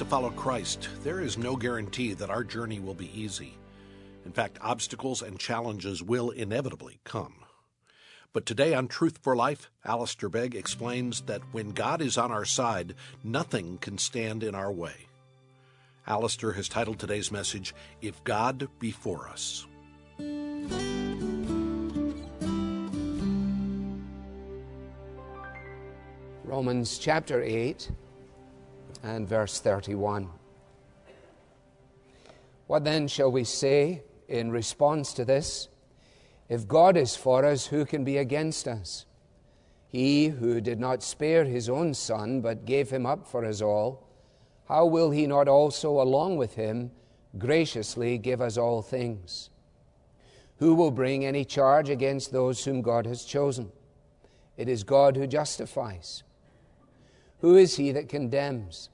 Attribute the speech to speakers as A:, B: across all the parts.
A: to follow Christ, there is no guarantee that our journey will be easy. In fact, obstacles and challenges will inevitably come. But today on Truth for Life, Alistair Begg explains that when God is on our side, nothing can stand in our way. Alistair has titled today's message, If God Be For Us.
B: Romans chapter 8 and verse 31. What then shall we say in response to this? If God is for us, who can be against us? He who did not spare his own son, but gave him up for us all, how will he not also, along with him, graciously give us all things? Who will bring any charge against those whom God has chosen? It is God who justifies. Who is he that condemns?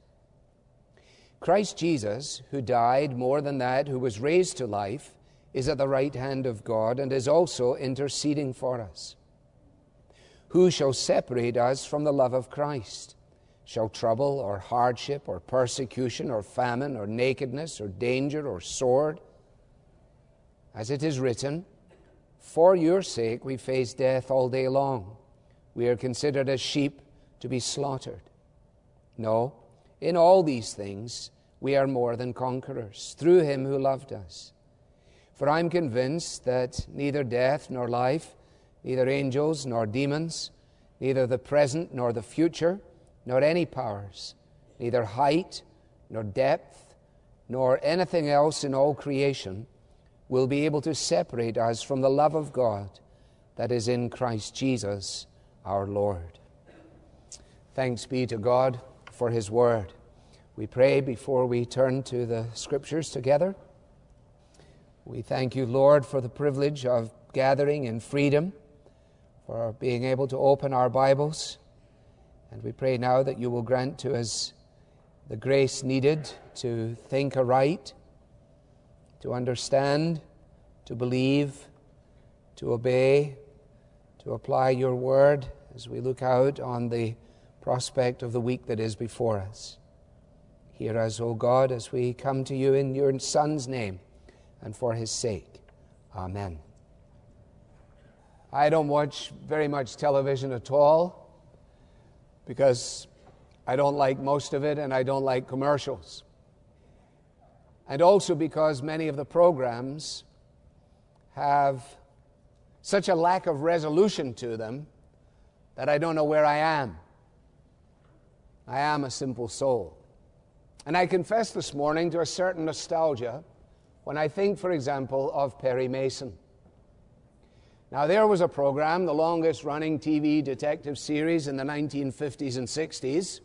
B: Christ Jesus, who died, more than that, who was raised to life, is at the right hand of God and is also interceding for us. Who shall separate us from the love of Christ? Shall trouble or hardship or persecution or famine or nakedness or danger or sword? As it is written, For your sake we face death all day long. We are considered as sheep to be slaughtered. No, in all these things we are more than conquerors through him who loved us. For I'm convinced that neither death nor life, neither angels nor demons, neither the present nor the future, nor any powers, neither height nor depth, nor anything else in all creation will be able to separate us from the love of God that is in Christ Jesus our Lord. Thanks be to God for His Word. We pray before we turn to the Scriptures together. We thank you, Lord, for the privilege of gathering in freedom, for being able to open our Bibles. And we pray now that you will grant to us the grace needed to think aright, to understand, to believe, to obey, to apply your word as we look out on the prospect of the week that is before us. Hear us, O God, as we come to you in your Son's name and for his sake. Amen. I don't watch very much television at all because I don't like most of it and I don't like commercials. And also because many of the programs have such a lack of resolution to them that I don't know where I am. I am a simple soul. And I confess this morning to a certain nostalgia when I think, for example, of Perry Mason. Now, there was a program, the longest running TV detective series in the 1950s and 60s,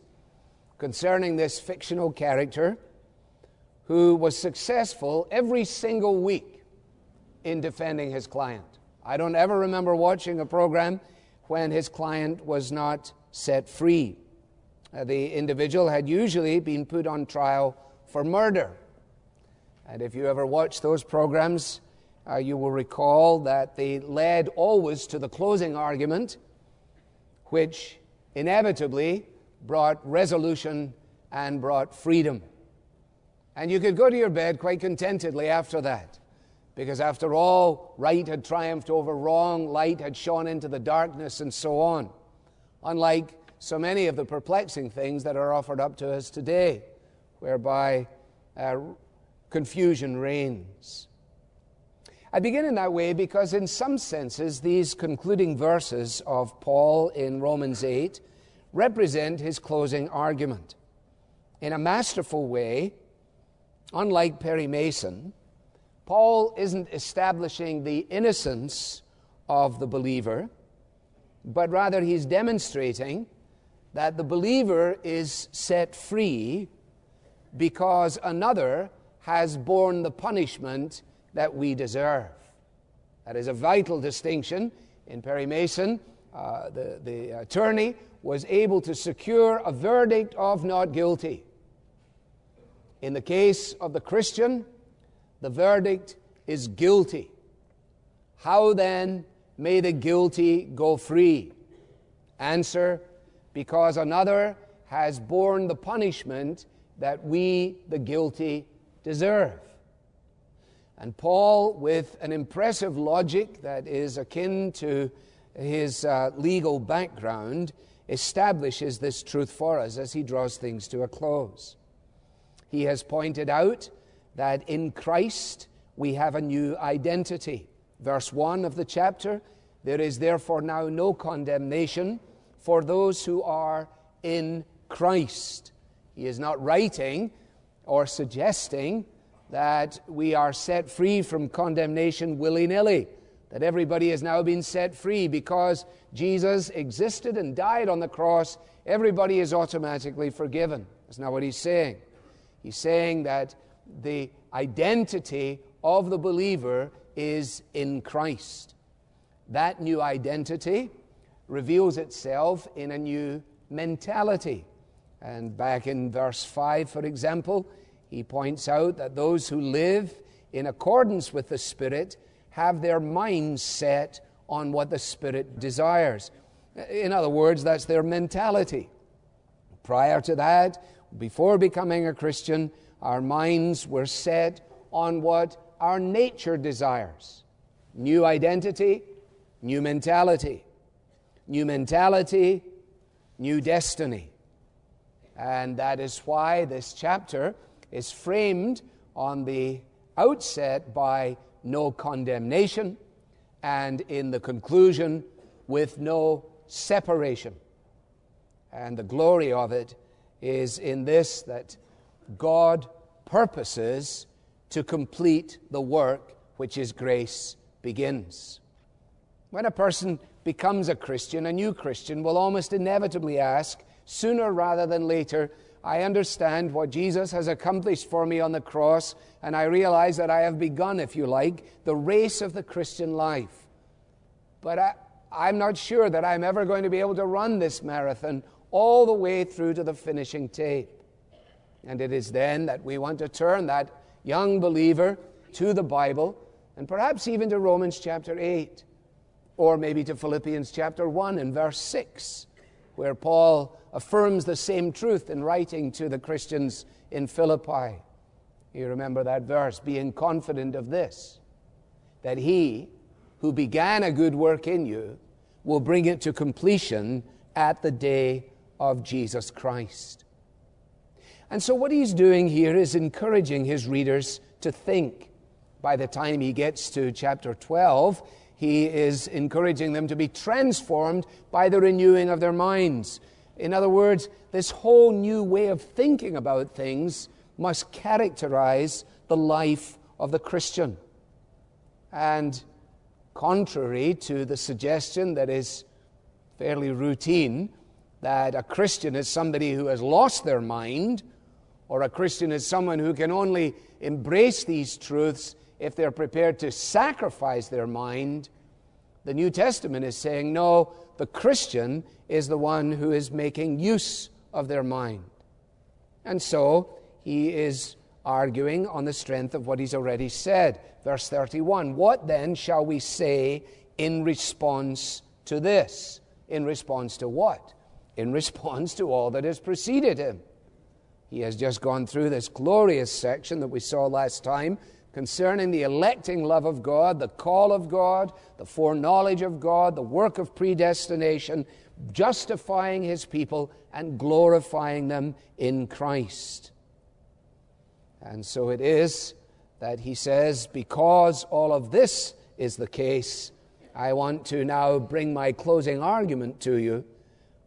B: concerning this fictional character who was successful every single week in defending his client. I don't ever remember watching a program when his client was not set free. Uh, the individual had usually been put on trial for murder. And if you ever watch those programs, uh, you will recall that they led always to the closing argument, which inevitably brought resolution and brought freedom. And you could go to your bed quite contentedly after that, because after all, right had triumphed over wrong, light had shone into the darkness, and so on. Unlike so many of the perplexing things that are offered up to us today, whereby uh, confusion reigns. I begin in that way because, in some senses, these concluding verses of Paul in Romans 8 represent his closing argument. In a masterful way, unlike Perry Mason, Paul isn't establishing the innocence of the believer, but rather he's demonstrating that the believer is set free because another has borne the punishment that we deserve. That is a vital distinction. In Perry Mason, uh, the, the attorney was able to secure a verdict of not guilty. In the case of the Christian, the verdict is guilty. How then may the guilty go free? Answer because another has borne the punishment that we, the guilty, deserve. And Paul, with an impressive logic that is akin to his uh, legal background, establishes this truth for us as he draws things to a close. He has pointed out that in Christ we have a new identity. Verse 1 of the chapter there is therefore now no condemnation for those who are in Christ. He is not writing or suggesting that we are set free from condemnation willy nilly, that everybody has now been set free because Jesus existed and died on the cross. Everybody is automatically forgiven. That's not what he's saying. He's saying that the identity of the believer is in Christ. That new identity reveals itself in a new mentality. And back in verse 5, for example, he points out that those who live in accordance with the Spirit have their minds set on what the Spirit desires. In other words, that's their mentality. Prior to that, before becoming a Christian, our minds were set on what our nature desires new identity, new mentality. New mentality, new destiny. And that is why this chapter is framed on the outset by no condemnation and in the conclusion with no separation. And the glory of it is in this that God purposes to complete the work which His grace begins. When a person becomes a Christian, a new Christian will almost inevitably ask, sooner rather than later, I understand what Jesus has accomplished for me on the cross, and I realize that I have begun, if you like, the race of the Christian life. But I, I'm not sure that I'm ever going to be able to run this marathon all the way through to the finishing tape. And it is then that we want to turn that young believer to the Bible and perhaps even to Romans chapter 8, or maybe to Philippians chapter 1 and verse 6 where Paul affirms the same truth in writing to the Christians in Philippi. You remember that verse, being confident of this, that he who began a good work in you will bring it to completion at the day of Jesus Christ. And so, what he's doing here is encouraging his readers to think. By the time he gets to chapter 12, he is encouraging them to be transformed by the renewing of their minds. In other words, this whole new way of thinking about things must characterize the life of the Christian. And contrary to the suggestion that is fairly routine that a Christian is somebody who has lost their mind, or a Christian is someone who can only embrace these truths if they're prepared to sacrifice their mind, the New Testament is saying, no, the Christian is the one who is making use of their mind. And so he is arguing on the strength of what he's already said. Verse 31 What then shall we say in response to this? In response to what? In response to all that has preceded him. He has just gone through this glorious section that we saw last time concerning the electing love of God, the call of God, the foreknowledge of God, the work of predestination, justifying his people and glorifying them in Christ. And so it is that he says, because all of this is the case, I want to now bring my closing argument to you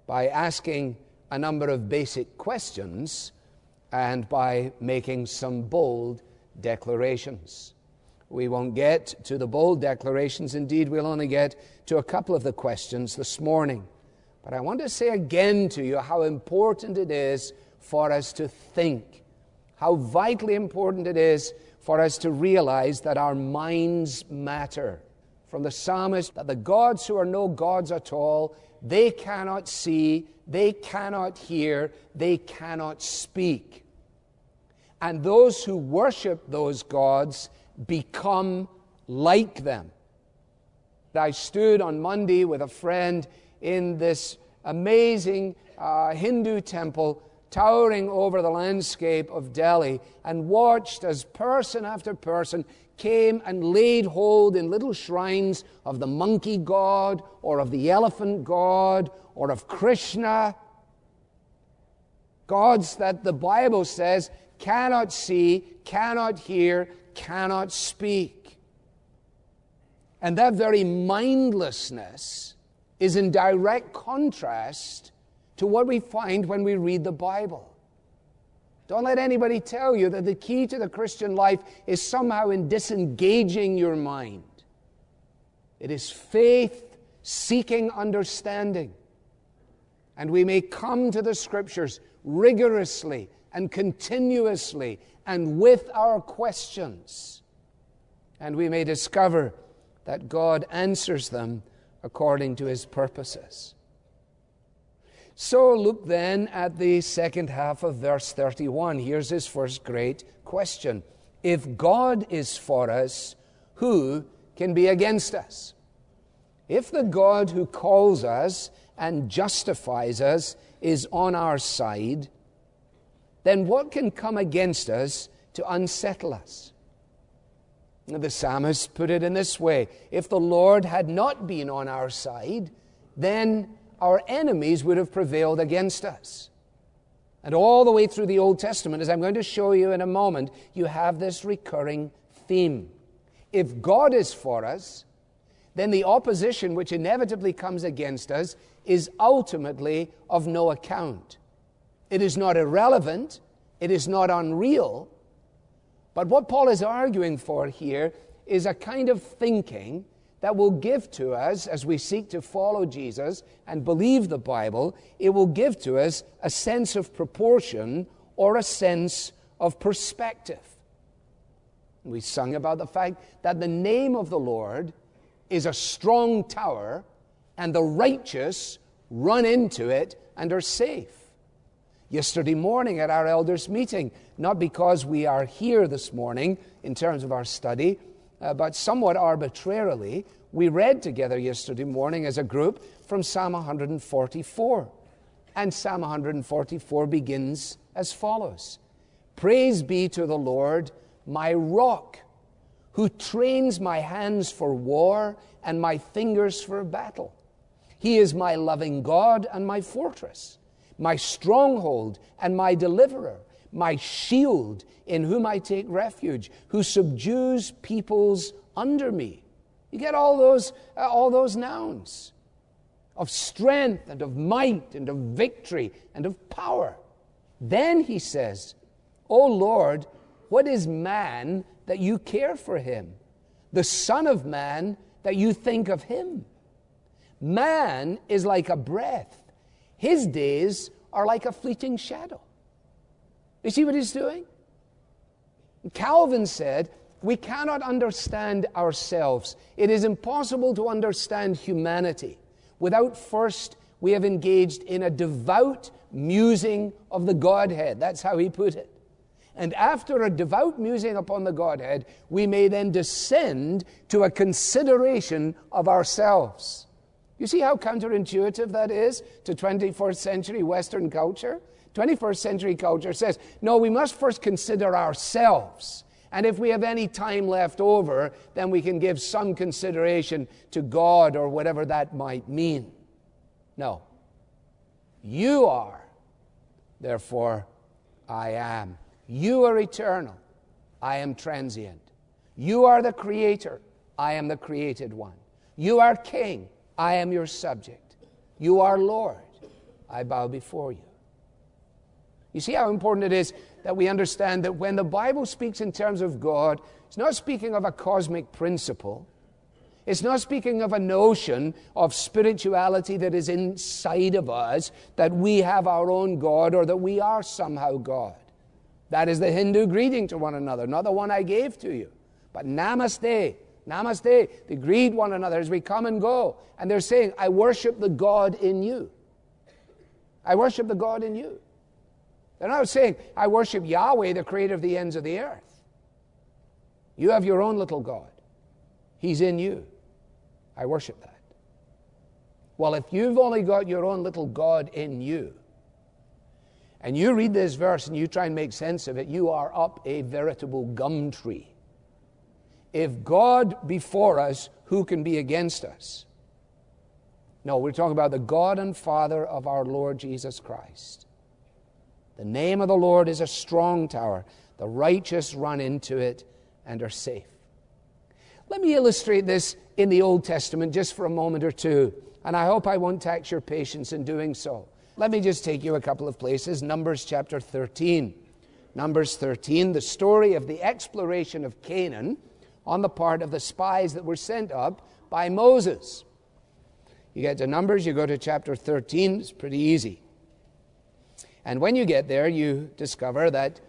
B: by asking a number of basic questions and by making some bold declarations. We won't get to the bold declarations. Indeed, we'll only get to a couple of the questions this morning. But I want to say again to you how important it is for us to think, how vitally important it is for us to realize that our minds matter. From the psalmist, that the gods who are no gods at all, they cannot see, they cannot hear, they cannot speak and those who worship those gods become like them. I stood on Monday with a friend in this amazing uh, Hindu temple towering over the landscape of Delhi, and watched as person after person came and laid hold in little shrines of the monkey god, or of the elephant god, or of Krishna. Gods that the Bible says cannot see, cannot hear, cannot speak. And that very mindlessness is in direct contrast to what we find when we read the Bible. Don't let anybody tell you that the key to the Christian life is somehow in disengaging your mind. It is faith seeking understanding. And we may come to the scriptures rigorously and continuously and with our questions. And we may discover that God answers them according to his purposes. So look then at the second half of verse 31. Here's his first great question If God is for us, who can be against us? If the God who calls us and justifies us is on our side, then what can come against us to unsettle us? The psalmist put it in this way If the Lord had not been on our side, then our enemies would have prevailed against us. And all the way through the Old Testament, as I'm going to show you in a moment, you have this recurring theme. If God is for us, then the opposition which inevitably comes against us is ultimately of no account. It is not irrelevant, it is not unreal. But what Paul is arguing for here is a kind of thinking that will give to us, as we seek to follow Jesus and believe the Bible, it will give to us a sense of proportion or a sense of perspective. We sung about the fact that the name of the Lord is a strong tower, and the righteous run into it and are safe. Yesterday morning at our elders' meeting, not because we are here this morning in terms of our study, uh, but somewhat arbitrarily, we read together yesterday morning as a group from Psalm 144. And Psalm 144 begins as follows Praise be to the Lord, my rock, who trains my hands for war and my fingers for battle. He is my loving God and my fortress, my stronghold and my deliverer my shield in whom I take refuge, who subdues peoples under me. You get all those, uh, all those nouns of strength and of might and of victory and of power. Then he says, O Lord, what is man that you care for him? The Son of Man that you think of him? Man is like a breath, his days are like a fleeting shadow. You see what he's doing? Calvin said, We cannot understand ourselves. It is impossible to understand humanity without first we have engaged in a devout musing of the Godhead. That's how he put it. And after a devout musing upon the Godhead, we may then descend to a consideration of ourselves. You see how counterintuitive that is to 21st century Western culture? 21st century culture says, no, we must first consider ourselves. And if we have any time left over, then we can give some consideration to God or whatever that might mean. No. You are. Therefore, I am. You are eternal. I am transient. You are the creator. I am the created one. You are king. I am your subject. You are Lord. I bow before you. You see how important it is that we understand that when the Bible speaks in terms of God, it's not speaking of a cosmic principle. It's not speaking of a notion of spirituality that is inside of us, that we have our own God or that we are somehow God. That is the Hindu greeting to one another, not the one I gave to you. But namaste, namaste. They greet one another as we come and go. And they're saying, I worship the God in you. I worship the God in you. They're not saying, I worship Yahweh, the creator of the ends of the earth. You have your own little God. He's in you. I worship that. Well, if you've only got your own little God in you, and you read this verse and you try and make sense of it, you are up a veritable gum tree. If God before us, who can be against us? No, we're talking about the God and Father of our Lord Jesus Christ. The name of the Lord is a strong tower. The righteous run into it and are safe. Let me illustrate this in the Old Testament just for a moment or two, and I hope I won't tax your patience in doing so. Let me just take you a couple of places. Numbers chapter 13. Numbers 13, the story of the exploration of Canaan on the part of the spies that were sent up by Moses. You get to Numbers, you go to chapter 13, it's pretty easy. And when you get there, you discover that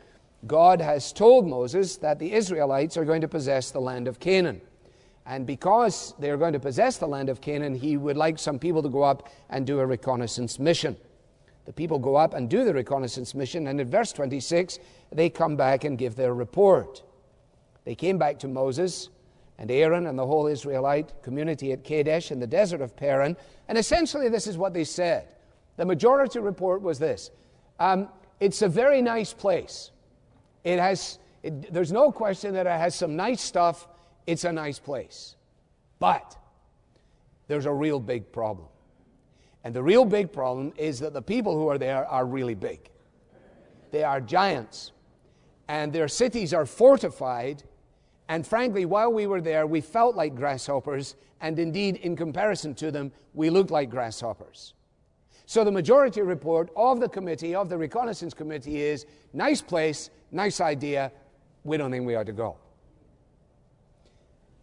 B: God has told Moses that the Israelites are going to possess the land of Canaan. And because they're going to possess the land of Canaan, he would like some people to go up and do a reconnaissance mission. The people go up and do the reconnaissance mission, and in verse 26, they come back and give their report. They came back to Moses and Aaron and the whole Israelite community at Kadesh in the desert of Paran, and essentially this is what they said. The majority report was this um, It's a very nice place. It has, it, there's no question that it has some nice stuff. It's a nice place. But there's a real big problem. And the real big problem is that the people who are there are really big. They are giants. And their cities are fortified. And frankly, while we were there, we felt like grasshoppers. And indeed, in comparison to them, we looked like grasshoppers. So the majority report of the committee, of the reconnaissance committee, is nice place, nice idea. We don't think we ought to go.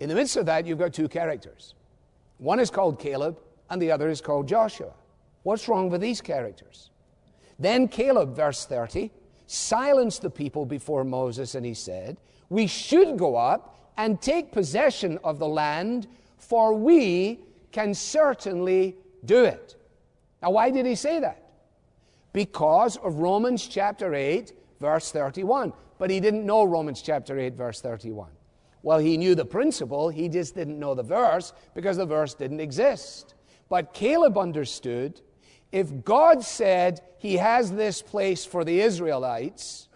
B: In the midst of that, you've got two characters. One is called Caleb, and the other is called Joshua. What's wrong with these characters? Then Caleb, verse 30, silenced the people before Moses, and he said, We should go up and take possession of the land, for we can certainly do it. Now, why did he say that? Because of Romans chapter 8, verse 31. But he didn't know Romans chapter 8, verse 31. Well, he knew the principle, he just didn't know the verse because the verse didn't exist. But Caleb understood if God said he has this place for the Israelites,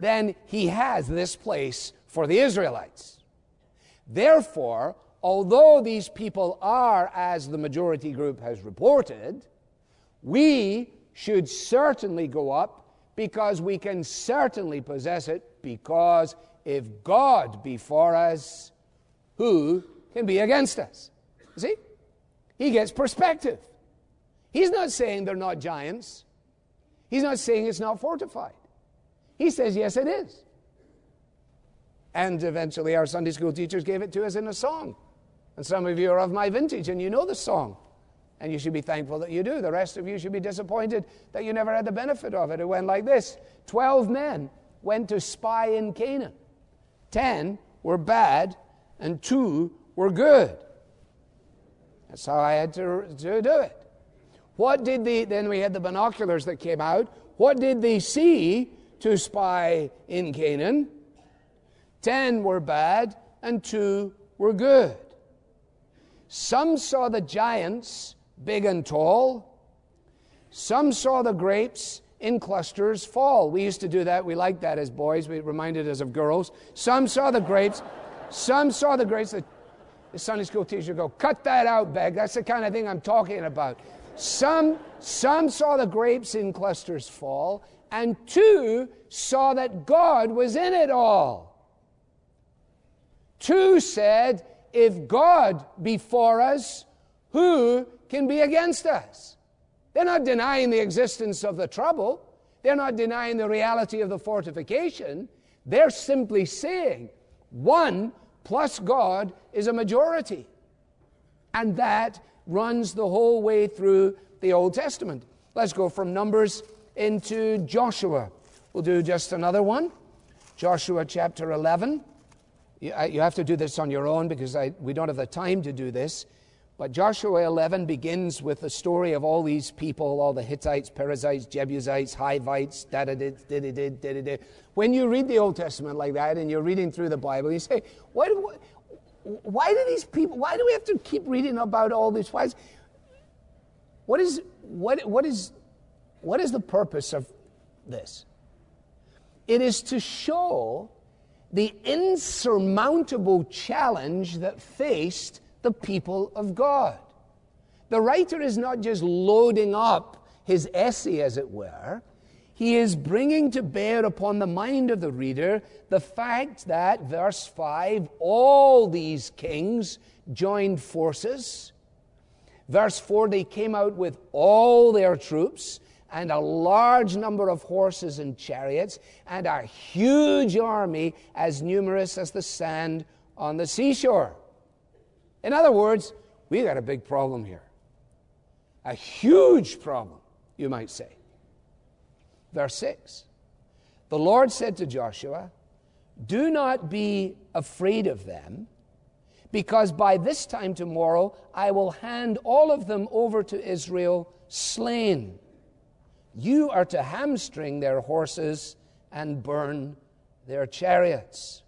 B: then he has this place for the Israelites. Therefore, although these people are, as the majority group has reported, we should certainly go up because we can certainly possess it because if God be for us, who can be against us? See? He gets perspective. He's not saying they're not giants. He's not saying it's not fortified. He says, yes, it is. And eventually, our Sunday school teachers gave it to us in a song. And some of you are of my vintage and you know the song. And you should be thankful that you do. The rest of you should be disappointed that you never had the benefit of it. It went like this Twelve men went to spy in Canaan, ten were bad, and two were good. That's how I had to, to do it. What did the, then we had the binoculars that came out. What did they see to spy in Canaan? Ten were bad and two were good. Some saw the giants, big and tall. Some saw the grapes in clusters fall. We used to do that. We liked that as boys. We reminded us of girls. Some saw the grapes. Some saw the grapes. The the Sunday school teacher go, cut that out, Begg. That's the kind of thing I'm talking about. Some, some saw the grapes in clusters fall, and two saw that God was in it all. Two said, if God be for us, who can be against us? They're not denying the existence of the trouble. They're not denying the reality of the fortification. They're simply saying, one plus God is a majority. And that runs the whole way through the Old Testament. Let's go from Numbers into Joshua. We'll do just another one. Joshua chapter 11. You, have to do this on your own because I, we don't have the time to do this. But Joshua 11 begins with the story of all these people, all the Hittites, Perizzites, Jebusites, Hivites, da da da da da da da. When you read the Old Testament like that and you're reading through the Bible, you say, why do, why do these people, why do we have to keep reading about all these? Why is, what is, what, what is, what is the purpose of this. It is to show the insurmountable challenge that faced the people of God. The writer is not just loading up his essay, as it were, he is bringing to bear upon the mind of the reader the fact that, verse 5, all these kings joined forces. Verse 4, they came out with all their troops and a large number of horses and chariots, and a huge army as numerous as the sand on the seashore. In other words, we got a big problem here. A huge problem, you might say. Verse 6 The Lord said to Joshua, Do not be afraid of them, because by this time tomorrow I will hand all of them over to Israel slain. You are to hamstring their horses and burn their chariots.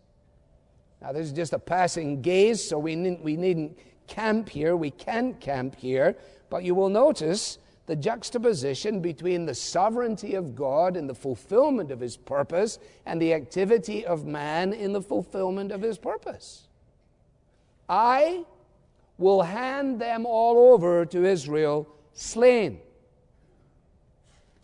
B: Now, this is just a passing gaze, so we, needn't, we needn't camp here. We can't camp here. But you will notice the juxtaposition between the sovereignty of God in the fulfillment of his purpose and the activity of man in the fulfillment of his purpose. I will hand them all over to Israel slain.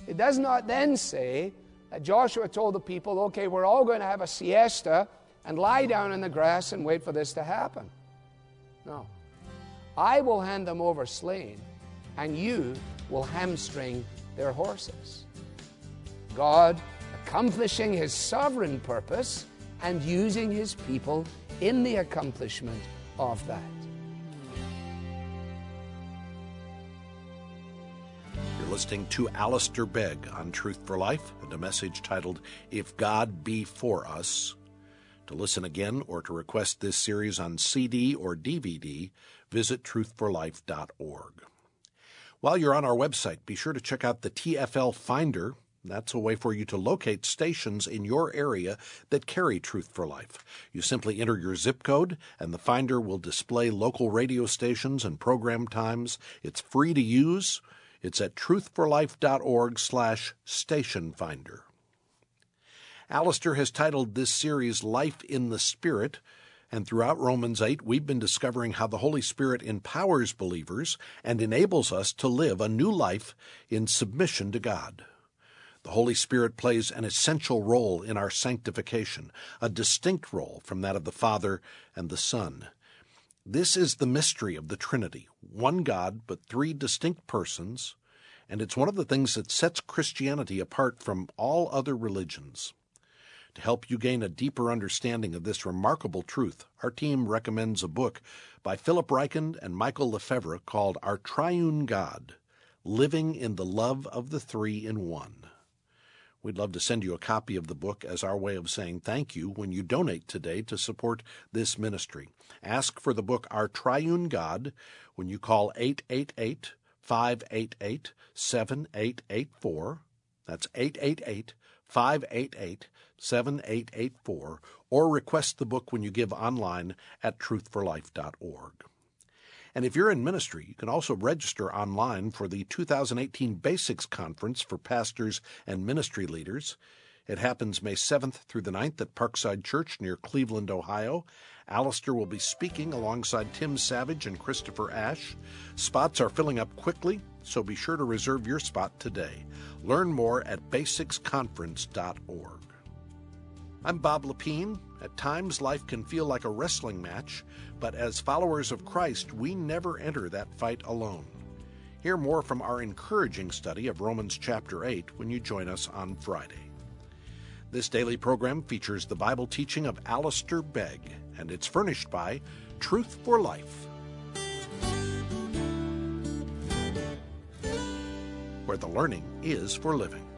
B: It does not then say that Joshua told the people, okay, we're all going to have a siesta and lie down in the grass and wait for this to happen. No. I will hand them over slain, and you will hamstring their horses. God accomplishing his sovereign purpose and using his people in the accomplishment of that.
A: Listening to Alistair Begg on Truth for Life and a message titled If God Be For Us. To listen again or to request this series on CD or DVD, visit truthforlife.org. While you're on our website, be sure to check out the TFL Finder. That's a way for you to locate stations in your area that carry Truth for Life. You simply enter your zip code, and the Finder will display local radio stations and program times. It's free to use. It's at truthforlife.org slash station finder. Alistair has titled this series Life in the Spirit, and throughout Romans 8, we've been discovering how the Holy Spirit empowers believers and enables us to live a new life in submission to God. The Holy Spirit plays an essential role in our sanctification, a distinct role from that of the Father and the Son. This is the mystery of the Trinity one God, but three distinct persons, and it's one of the things that sets Christianity apart from all other religions. To help you gain a deeper understanding of this remarkable truth, our team recommends a book by Philip Ryken and Michael LeFebvre called Our Triune God Living in the Love of the Three in One. We'd love to send you a copy of the book as our way of saying thank you when you donate today to support this ministry. Ask for the book Our Triune God when you call 888 588 7884. That's 888 588 7884. Or request the book when you give online at truthforlife.org. And if you're in ministry, you can also register online for the 2018 Basics Conference for pastors and ministry leaders. It happens May 7th through the 9th at Parkside Church near Cleveland, Ohio. Alistair will be speaking alongside Tim Savage and Christopher Ash. Spots are filling up quickly, so be sure to reserve your spot today. Learn more at basicsconference.org. I'm Bob Lepine. At times, life can feel like a wrestling match, but as followers of Christ, we never enter that fight alone. Hear more from our encouraging study of Romans chapter 8 when you join us on Friday. This daily program features the Bible teaching of Alistair Begg, and it's furnished by Truth for Life. Where the learning is for living.